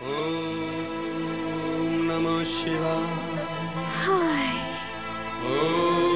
Om Namah Shivaya. Hi. Om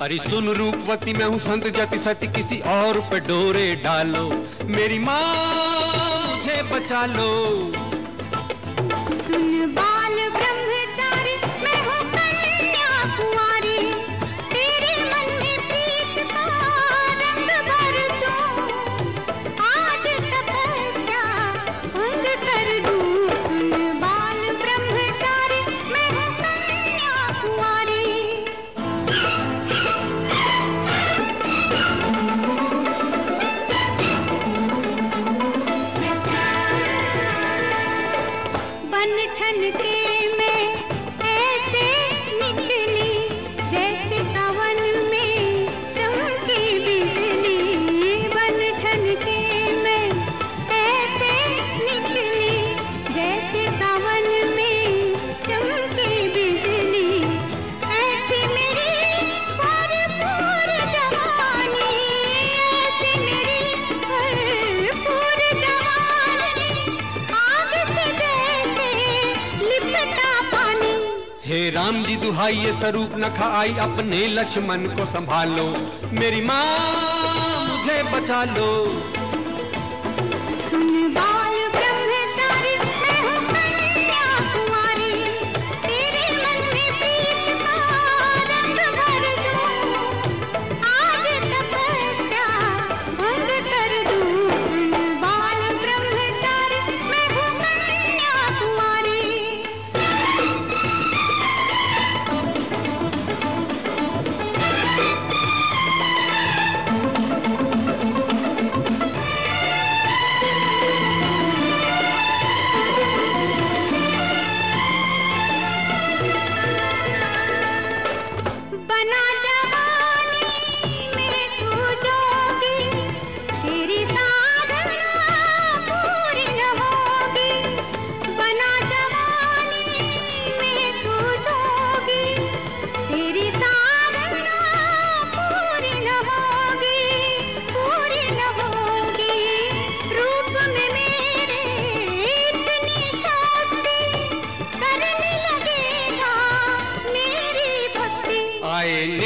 अरे सुन रूपवती, मैं हूँ संत जाति सत्य, किसी और पे डोरे डालो। मेरी माँ, मुझे बचा लो। हे राम जी, दुहाई ये स्वरूप न आई अपने लक्ष्मण को संभालो। मेरी माँ, मुझे बचा लो।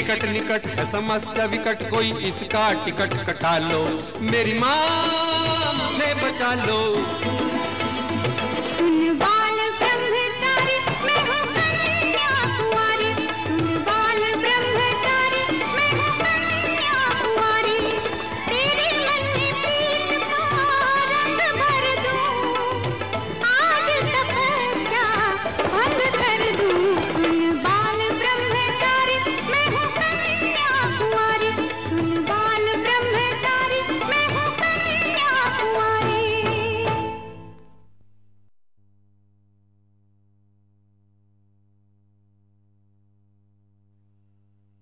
निकट निकट, समस्या विकट, कोई इसका टिकट कटा लो। मेरी माँ मुझे बचा लो। सुनवा